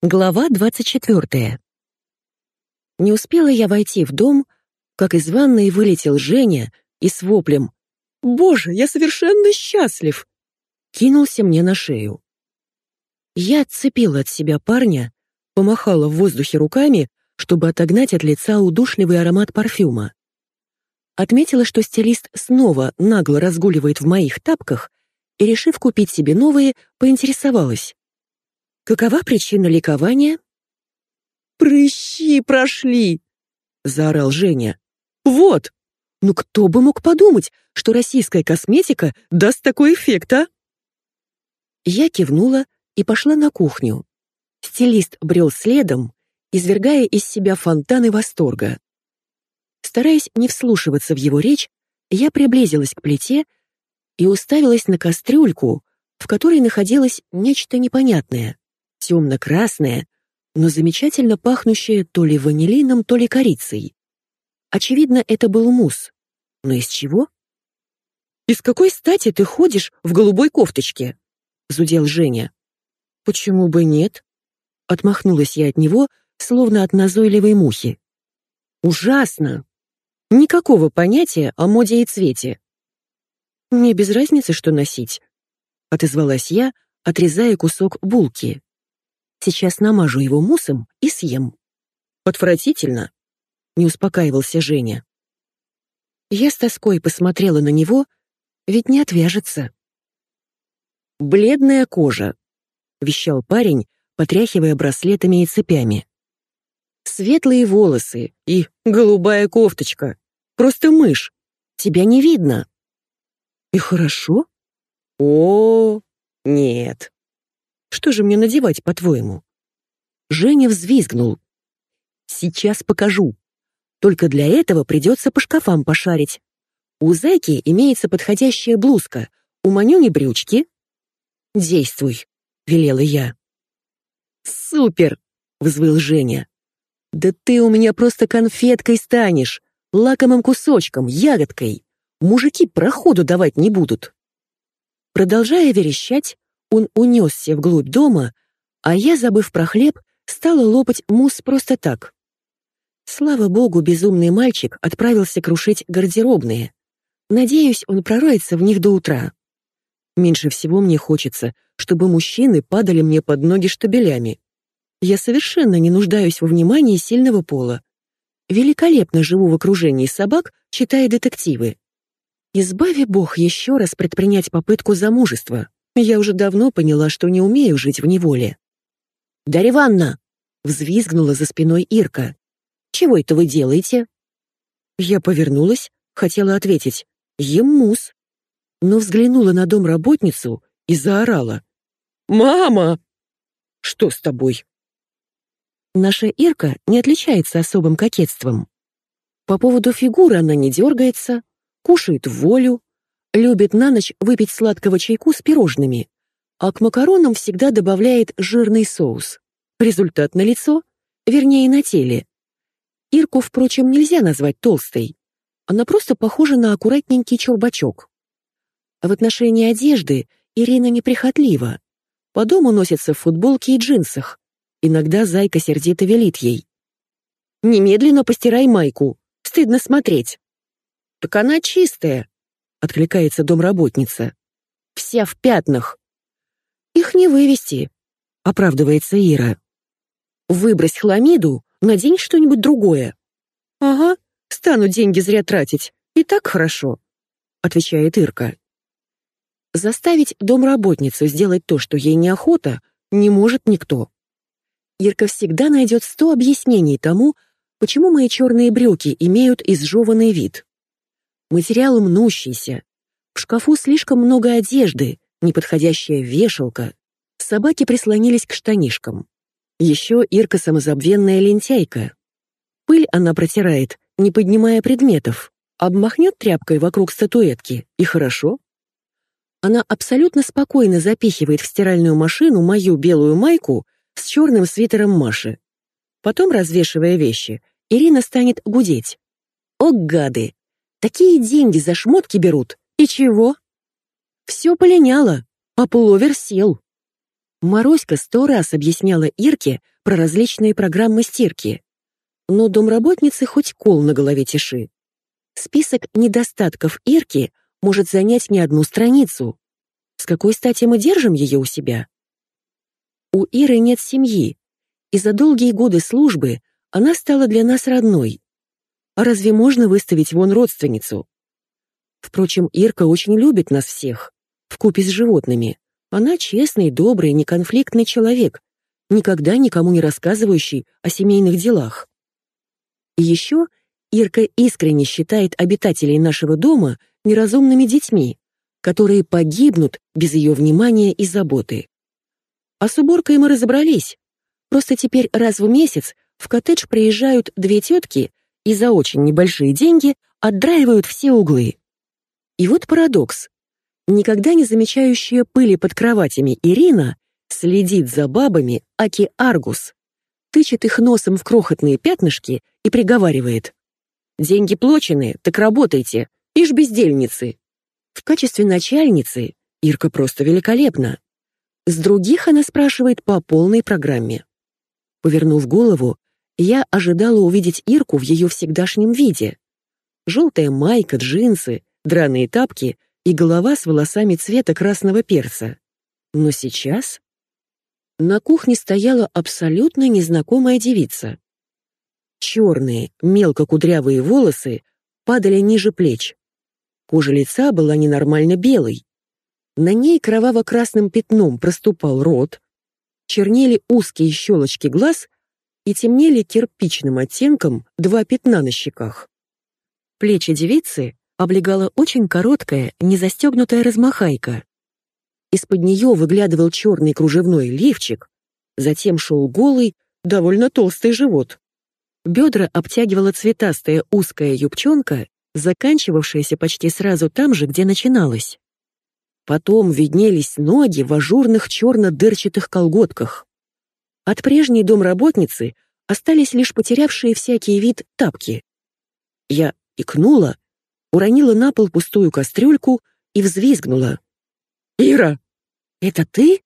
Глава 24. Не успела я войти в дом, как из ванной вылетел Женя и с воплем «Боже, я совершенно счастлив!» кинулся мне на шею. Я отцепила от себя парня, помахала в воздухе руками, чтобы отогнать от лица удушливый аромат парфюма. Отметила, что стилист снова нагло разгуливает в моих тапках и, решив купить себе новые, поинтересовалась. Какова причина ликования? «Прыщи прошли!» — заорал Женя. «Вот! Ну кто бы мог подумать, что российская косметика даст такой эффект, а?» Я кивнула и пошла на кухню. Стилист брел следом, извергая из себя фонтаны восторга. Стараясь не вслушиваться в его речь, я приблизилась к плите и уставилась на кастрюльку, в которой находилось нечто непонятное темно-красное, но замечательно пахнущее то ли ванилином, то ли корицей. Очевидно, это был мусс. Но из чего? «Из какой стати ты ходишь в голубой кофточке?» — зудел Женя. «Почему бы нет?» — отмахнулась я от него, словно от назойливой мухи. «Ужасно! Никакого понятия о моде и цвете». «Мне без разницы, что носить», — отозвалась я, отрезая кусок булки. Сейчас намажу его муссом и съем. Отвратительно, не успокаивался Женя. Я с тоской посмотрела на него, ведь не отвяжется. Бледная кожа, вещал парень, потряхивая браслетами и цепями. Светлые волосы и голубая кофточка. Просто мышь. Тебя не видно. И хорошо? О, нет. Что же мне надевать, по-твоему?» Женя взвизгнул. «Сейчас покажу. Только для этого придется по шкафам пошарить. У зайки имеется подходящая блузка, у Манюни брючки». «Действуй», — велела я. «Супер!» — взвыл Женя. «Да ты у меня просто конфеткой станешь, лакомым кусочком, ягодкой. Мужики проходу давать не будут». Продолжая верещать, он унесся вглубь дома, а я, забыв про хлеб, стала лопать мусс просто так. Слава богу, безумный мальчик отправился крушить гардеробные. Надеюсь, он пророется в них до утра. Меньше всего мне хочется, чтобы мужчины падали мне под ноги штабелями. Я совершенно не нуждаюсь во внимании сильного пола. Великолепно живу в окружении собак, читая детективы. Избави Бог еще раз предпринять попытку замужества. Я уже давно поняла, что не умею жить в неволе. «Дарья Ивановна!» — взвизгнула за спиной Ирка. «Чего это вы делаете?» Я повернулась, хотела ответить «Ем мусс», но взглянула на домработницу и заорала. «Мама!» «Что с тобой?» Наша Ирка не отличается особым кокетством. По поводу фигуры она не дергается, кушает волю, Любит на ночь выпить сладкого чайку с пирожными, а к макаронам всегда добавляет жирный соус. Результат на лицо, вернее, на теле. Ирку, впрочем, нельзя назвать толстой. Она просто похожа на аккуратненький чурбачок. А в отношении одежды Ирина неприхотлива. По дому носится в футболке и джинсах. Иногда зайка сердито велит ей. «Немедленно постирай майку. Стыдно смотреть». «Так она чистая», — откликается домработница. «Вся в пятнах». «Их не вывести», — оправдывается Ира. «Выбрось хламиду, надень что-нибудь другое». «Ага, стану деньги зря тратить, и так хорошо», — отвечает Ирка. Заставить домработницу сделать то, что ей неохота, не может никто. Ирка всегда найдет сто объяснений тому, почему мои черные брюки имеют изжеванный вид. Материал мнущийся. В шкафу слишком много одежды, неподходящая вешалка. Собаки прислонились к штанишкам. Еще Ирка самозабвенная лентяйка. Пыль она протирает, не поднимая предметов. Обмахнет тряпкой вокруг статуэтки, и хорошо. Она абсолютно спокойно запихивает в стиральную машину мою белую майку с черным свитером Маши. Потом, развешивая вещи, Ирина станет гудеть. О, гады! Такие деньги за шмотки берут. И чего? Все полиняло, а пуловер сел. Мороська сто раз объясняла Ирке про различные программы стирки. Но домработницы хоть кол на голове тиши. Список недостатков Ирки может занять не одну страницу. С какой стати мы держим ее у себя? У Иры нет семьи, и за долгие годы службы она стала для нас родной. А разве можно выставить вон родственницу? Впрочем, Ирка очень любит нас всех, вкупе с животными. Она честный, добрый, неконфликтный человек, никогда никому не рассказывающий о семейных делах. И еще Ирка искренне считает обитателей нашего дома неразумными детьми, которые погибнут без ее внимания и заботы. А с уборкой мы разобрались. Просто теперь раз в месяц в коттедж приезжают две тетки и за очень небольшие деньги отдраивают все углы. И вот парадокс. Никогда не замечающая пыли под кроватями Ирина следит за бабами Аки Аргус, тычет их носом в крохотные пятнышки и приговаривает. «Деньги плочены, так работайте, ишь бездельницы». В качестве начальницы Ирка просто великолепна. С других она спрашивает по полной программе. Повернув голову, я ожидала увидеть Ирку в ее всегдашнем виде. Желтая майка, джинсы, драные тапки — и голова с волосами цвета красного перца. Но сейчас на кухне стояла абсолютно незнакомая девица. Черные, мелко кудрявые волосы падали ниже плеч. Кожа лица была ненормально белой. На ней кроваво-красным пятном проступал рот, чернели узкие щелочки глаз и темнели кирпичным оттенком два пятна на щеках. Плечи девицы облегала очень короткая, незастегнутая размахайка. Из-под нее выглядывал черный кружевной лифчик, затем шел голый, довольно толстый живот. Бедра обтягивала цветастая узкая юбчонка, заканчивавшаяся почти сразу там же, где начиналась. Потом виднелись ноги в ажурных черно-дырчатых колготках. От прежней домработницы остались лишь потерявшие всякий вид тапки. Я икнула, уронила на пол пустую кастрюльку и взвизгнула. «Ира, это ты?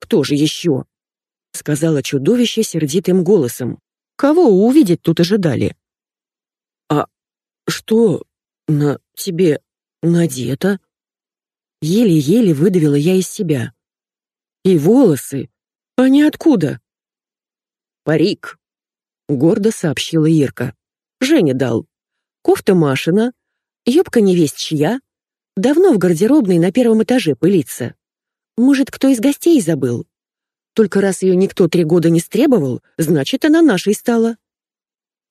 Кто же еще?» — сказала чудовище сердитым голосом. «Кого увидеть тут ожидали?» «А что на тебе надето?» Еле-еле выдавила я из себя. «И волосы? Они откуда?» «Парик», — гордо сообщила Ирка. «Женя дал. Кофта Машина, Юбка не весть чья. Давно в гардеробной на первом этаже пылится. Может, кто из гостей забыл? Только раз ее никто три года не стребовал, значит, она нашей стала.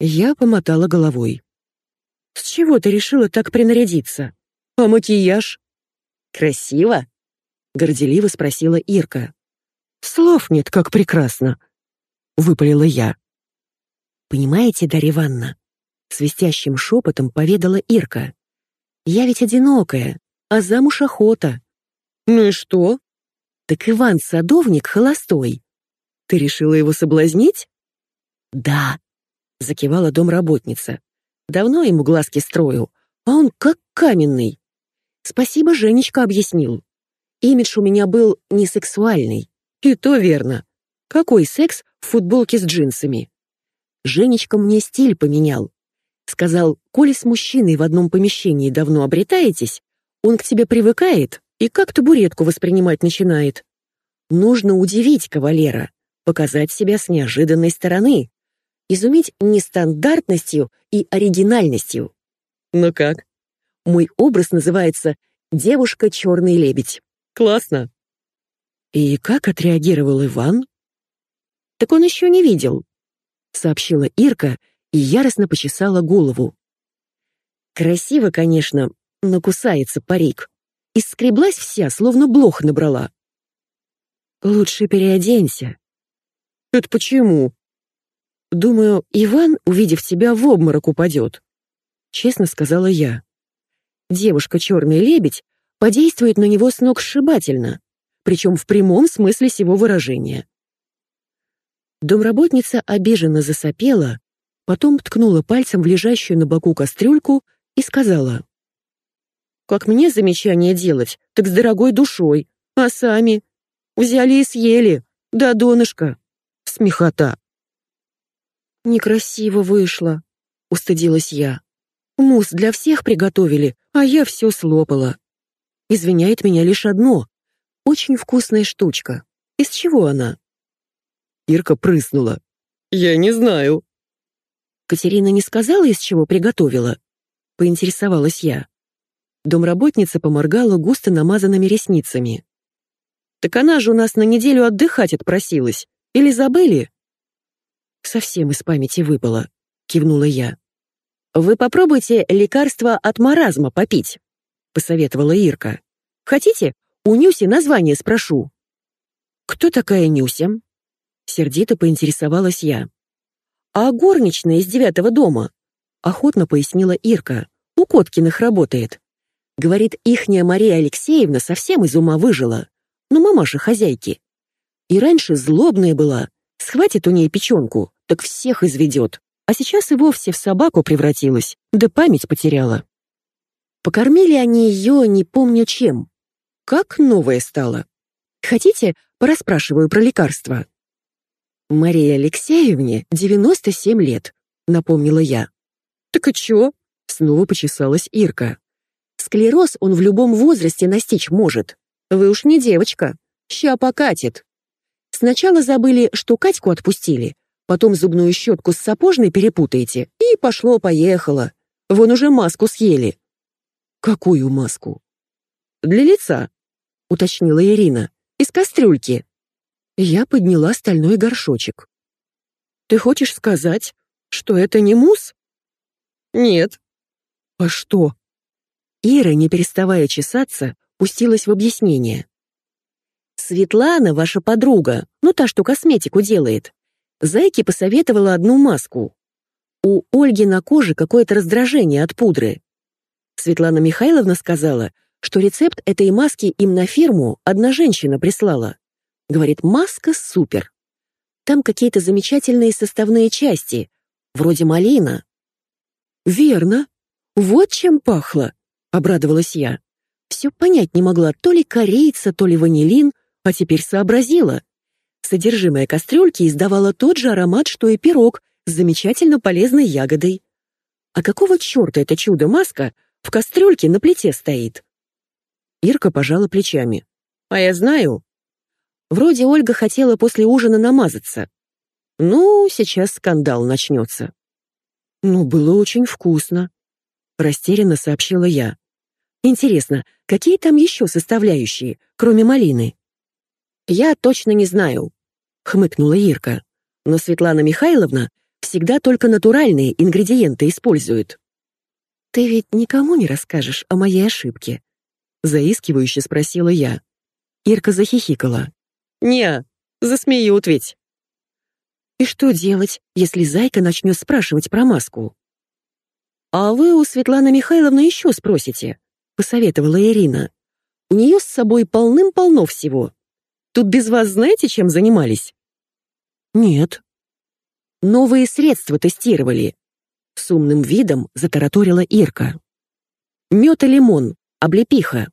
Я помотала головой. С чего ты решила так принарядиться? А макияж? Красиво? Горделиво спросила Ирка. Слов нет, как прекрасно. Выпалила я. Понимаете, Дарья Ивановна, свистящим шепотом поведала Ирка. Я ведь одинокая, а замуж охота. Ну и что? Так Иван Садовник холостой. Ты решила его соблазнить? Да, закивала домработница. Давно ему глазки строю, а он как каменный. Спасибо, Женечка объяснил. Имидж у меня был не сексуальный. И то верно. Какой секс в футболке с джинсами? Женечка мне стиль поменял. Сказал, коли с мужчиной в одном помещении давно обретаетесь, он к тебе привыкает и как табуретку воспринимать начинает. Нужно удивить кавалера, показать себя с неожиданной стороны, изумить нестандартностью и оригинальностью. Ну как? Мой образ называется «Девушка черный лебедь». Классно. И как отреагировал Иван? Так он еще не видел, сообщила Ирка и яростно почесала голову. Красиво, конечно, но кусается парик. Искреблась вся, словно блох набрала. Лучше переоденься. Это почему? Думаю, Иван, увидев тебя, в обморок упадет. Честно сказала я. Девушка «Черный лебедь» подействует на него с ног сшибательно, причем в прямом смысле сего выражения. Домработница обиженно засопела, Потом ткнула пальцем в лежащую на боку кастрюльку и сказала. «Как мне замечание делать, так с дорогой душой, а сами? Взяли и съели. Да донышко. Смехота. Некрасиво вышло, устыдилась я. Мусс для всех приготовили, а я все слопала. Извиняет меня лишь одно. Очень вкусная штучка. Из чего она? Ирка прыснула. Я не знаю. Катерина не сказала, из чего приготовила? Поинтересовалась я. Домработница поморгала густо намазанными ресницами. «Так она же у нас на неделю отдыхать отпросилась. Или забыли?» «Совсем из памяти выпало», — кивнула я. «Вы попробуйте лекарство от маразма попить», — посоветовала Ирка. «Хотите, у Нюси название спрошу?» «Кто такая Нюся?» Сердито поинтересовалась я. «А горничная из девятого дома?» Охотно пояснила Ирка. «У Коткиных работает. Говорит, ихняя Мария Алексеевна совсем из ума выжила. Ну, мамаша хозяйки. И раньше злобная была. Схватит у ней печенку, так всех изведет. А сейчас и вовсе в собаку превратилась, да память потеряла. Покормили они ее не помню чем. Как новая стала. Хотите, пораспрашиваю про лекарства? Марии Алексеевне 97 лет, напомнила я. Так и чё? Снова почесалась Ирка. Склероз он в любом возрасте настичь может. Вы уж не девочка. Ща покатит. Сначала забыли, что Катьку отпустили, потом зубную щетку с сапожной перепутаете, и пошло-поехало. Вон уже маску съели. Какую маску? Для лица, уточнила Ирина. Из кастрюльки. Я подняла стальной горшочек. Ты хочешь сказать, что это не мусс? Нет. А что? Ира, не переставая чесаться, пустилась в объяснение. «Светлана, ваша подруга, ну та, что косметику делает, Зайке посоветовала одну маску. У Ольги на коже какое-то раздражение от пудры. Светлана Михайловна сказала, что рецепт этой маски им на фирму одна женщина прислала. Говорит, маска супер. Там какие-то замечательные составные части, вроде малина. Верно. Вот чем пахло обрадовалась я. Все понять не могла, то ли корейца, то ли ванилин, а теперь сообразила. Содержимое кастрюльки издавало тот же аромат, что и пирог с замечательно полезной ягодой. А какого черта это чудо-маска в кастрюльке на плите стоит? Ирка пожала плечами. А я знаю. Вроде Ольга хотела после ужина намазаться. Ну, сейчас скандал начнется. Ну, было очень вкусно. Растерянно сообщила я. Интересно, какие там еще составляющие, кроме малины? Я точно не знаю, хмыкнула Ирка. Но Светлана Михайловна всегда только натуральные ингредиенты использует. Ты ведь никому не расскажешь о моей ошибке, заискивающе спросила я. Ирка захихикала. Не, засмеют ведь. И что делать, если зайка начнет спрашивать про маску? А вы у Светланы Михайловны еще спросите, — посоветовала Ирина. «У нее с собой полным-полно всего. Тут без вас знаете, чем занимались?» «Нет». «Новые средства тестировали», — с умным видом затараторила Ирка. «Мед и лимон, облепиха.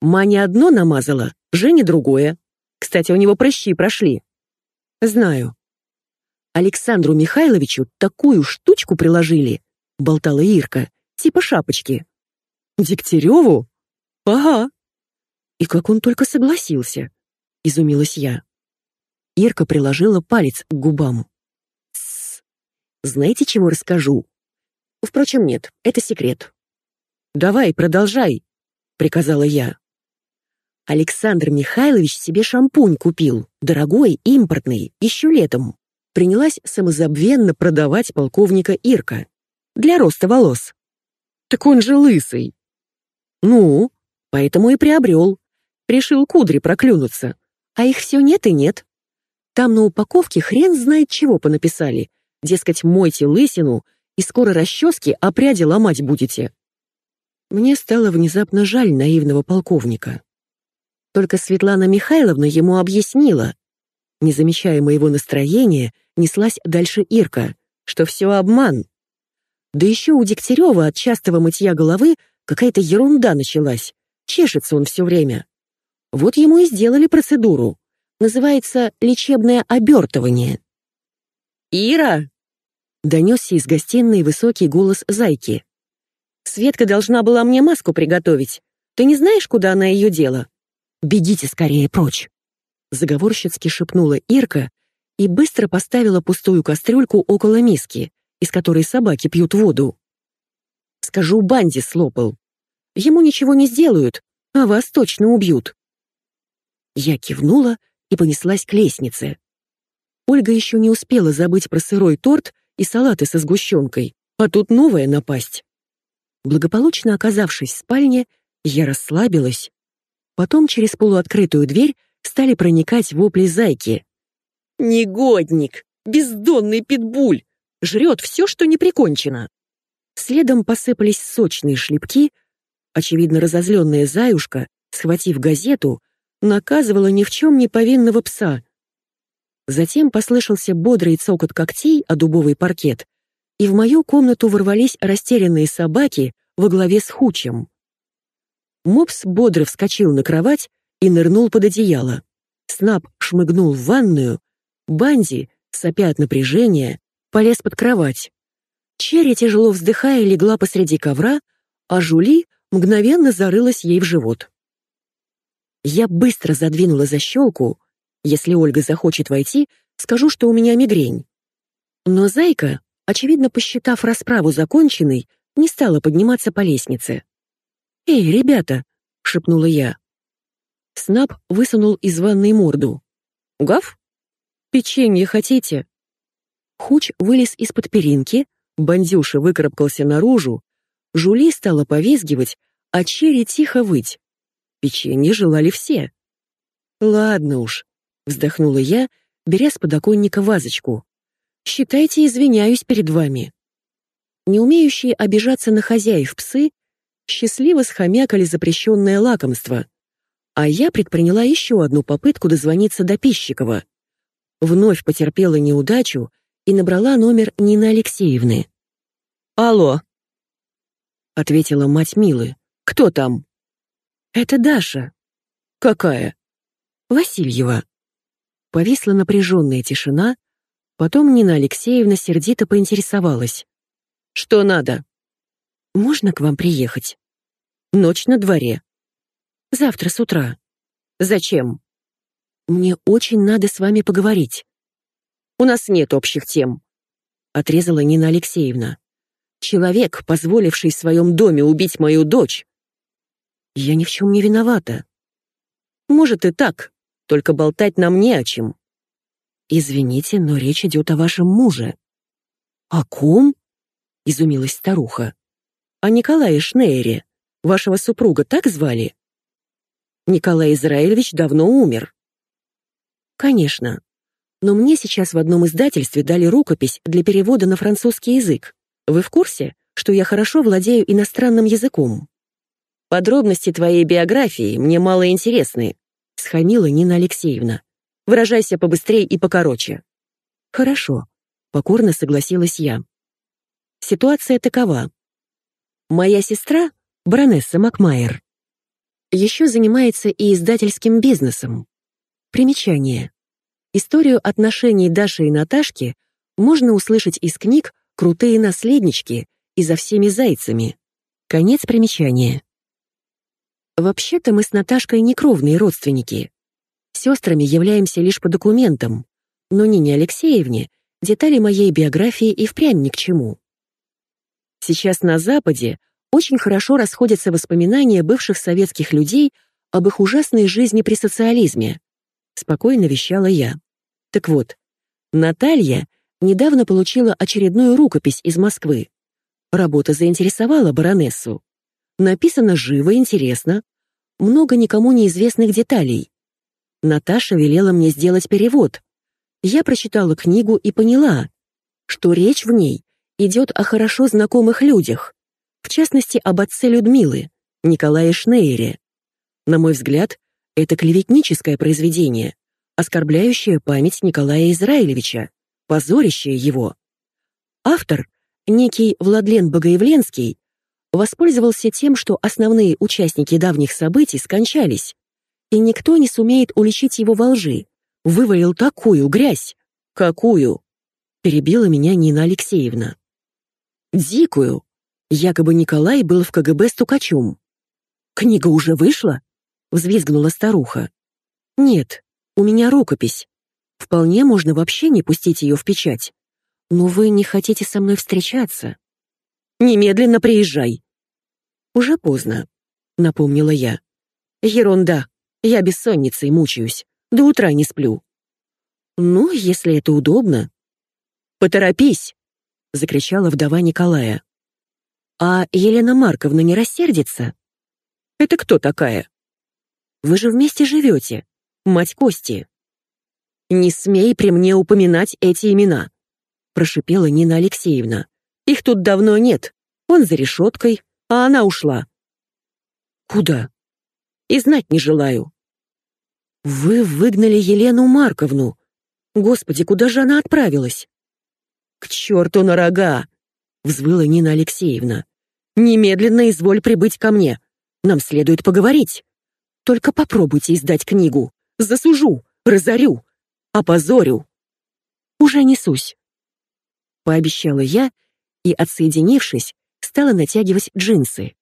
Маня одно намазала, Женя другое. Кстати, у него прыщи прошли». «Знаю». «Александру Михайловичу такую штучку приложили», — болтала Ирка, «типа шапочки. Дегтяреву? Ага. И как он только согласился, изумилась я. Ирка приложила палец к губам. Тссс. Знаете, чего расскажу? Впрочем, нет, это секрет. Давай, продолжай, приказала я. Александр Михайлович себе шампунь купил, дорогой, импортный, еще летом. Принялась самозабвенно продавать полковника Ирка. Для роста волос. Так он же лысый, ну, поэтому и приобрел. Решил кудри проклюнуться. А их все нет и нет. Там на упаковке хрен знает чего понаписали. Дескать, мойте лысину, и скоро расчески, а пряди ломать будете. Мне стало внезапно жаль наивного полковника. Только Светлана Михайловна ему объяснила. Не замечая моего настроения, неслась дальше Ирка, что все обман. Да еще у Дегтярева от частого мытья головы Какая-то ерунда началась. Чешется он все время. Вот ему и сделали процедуру. Называется лечебное обертывание. «Ира!» — донесся из гостиной высокий голос зайки. «Светка должна была мне маску приготовить. Ты не знаешь, куда она ее дела? Бегите скорее прочь!» Заговорщицки шепнула Ирка и быстро поставила пустую кастрюльку около миски, из которой собаки пьют воду. «Скажу, Банди слопал. Ему ничего не сделают, а вас точно убьют». Я кивнула и понеслась к лестнице. Ольга еще не успела забыть про сырой торт и салаты со сгущенкой, а тут новая напасть. Благополучно оказавшись в спальне, я расслабилась. Потом через полуоткрытую дверь стали проникать вопли зайки. «Негодник! Бездонный питбуль! Жрет все, что не прикончено!» Следом посыпались сочные шлепки. Очевидно, разозленная заюшка, схватив газету, наказывала ни в чем не повинного пса, Затем послышался бодрый цокот когтей о дубовый паркет, и в мою комнату ворвались растерянные собаки во главе с Хучем. Мопс бодро вскочил на кровать и нырнул под одеяло. Снап шмыгнул в ванную, Банди, сопя от напряжения, полез под кровать. Черри, тяжело вздыхая, легла посреди ковра, а Жули мгновенно зарылась ей в живот. Я быстро задвинула защелку, если Ольга захочет войти, скажу, что у меня мигрень. Но зайка, очевидно посчитав расправу законченной, не стала подниматься по лестнице. «Эй, ребята!» — шепнула я. Снап высунул из ванной морду. «Гав? Печенье хотите?» Хуч вылез из-под перинки, Бандюша выкарабкался наружу, Жули стала повизгивать, а Черри тихо выть. Печенье желали все. Ладно уж, Вздохнула я, беря с подоконника вазочку. «Считайте, извиняюсь перед вами». Не умеющие обижаться на хозяев псы счастливо схомякали запрещенное лакомство, а я предприняла еще одну попытку дозвониться до Пищикова. Вновь потерпела неудачу и набрала номер Нины Алексеевны. «Алло», — ответила мать Милы. «Кто там?» «Это Даша». «Какая?» «Васильева». Повисла напряженная тишина, потом Нина Алексеевна сердито поинтересовалась. «Что надо?» «Можно к вам приехать?» «Ночь на дворе». «Завтра с утра». «Зачем?» «Мне очень надо с вами поговорить». «У нас нет общих тем», — отрезала Нина Алексеевна. «Человек, позволивший в своем доме убить мою дочь...» «Я ни в чем не виновата». «Может и так, только болтать нам не о чем». «Извините, но речь идет о вашем муже». «О ком?» — изумилась старуха. «О Николае Шнейре. Вашего супруга так звали?» «Николай Израилевич давно умер». «Конечно. Но мне сейчас в одном издательстве дали рукопись для перевода на французский язык. Вы в курсе, что я хорошо владею иностранным языком?» «Подробности твоей биографии мне мало интересны», — схамила Нина Алексеевна. «Выражайся побыстрее и покороче». «Хорошо», — покорно согласилась я. Ситуация такова. Моя сестра, баронесса Макмайер, еще занимается и издательским бизнесом. Примечание. Историю отношений Даши и Наташки можно услышать из книг «Крутые наследнички» и «За всеми зайцами». Конец примечания. Вообще-то мы с Наташкой не кровные родственники. Сестрами являемся лишь по документам, но Нине Алексеевне детали моей биографии и впрямь ни к чему. Сейчас на Западе очень хорошо расходятся воспоминания бывших советских людей об их ужасной жизни при социализме. Спокойно вещала я. Так вот, Наталья недавно получила очередную рукопись из Москвы. Работа заинтересовала баронессу. Написано живо, интересно. Много никому неизвестных деталей. Наташа велела мне сделать перевод. Я прочитала книгу и поняла, что речь в ней идет о хорошо знакомых людях, в частности, об отце Людмилы, Николае Шнейере. На мой взгляд, это клеветническое произведение, оскорбляющее память Николая Израилевича, позорящее его. Автор, некий Владлен Богоявленский, воспользовался тем, что основные участники давних событий скончались, И никто не сумеет уличить его во лжи. Вывалил такую грязь. Какую? Перебила меня Нина Алексеевна. Дикую. Якобы Николай был в КГБ стукачом. Книга уже вышла? Взвизгнула старуха. Нет, у меня рукопись. Вполне можно вообще не пустить ее в печать. Но вы не хотите со мной встречаться. Немедленно приезжай. Уже поздно, напомнила я. Ерунда. Я бессонницей мучаюсь. До утра не сплю. Ну, если это удобно. Поторопись, закричала вдова Николая. А Елена Марковна не рассердится? Это кто такая? Вы же вместе живете, мать Кости. Не смей при мне упоминать эти имена, прошипела Нина Алексеевна. Их тут давно нет. Он за решеткой, а она ушла. Куда? И знать не желаю. Вы выгнали Елену Марковну. Господи, куда же она отправилась? К черту на рога! Взвыла Нина Алексеевна. Немедленно изволь прибыть ко мне. Нам следует поговорить. Только попробуйте издать книгу. Засужу, разорю, опозорю. Уже несусь. Пообещала я и, отсоединившись, стала натягивать джинсы.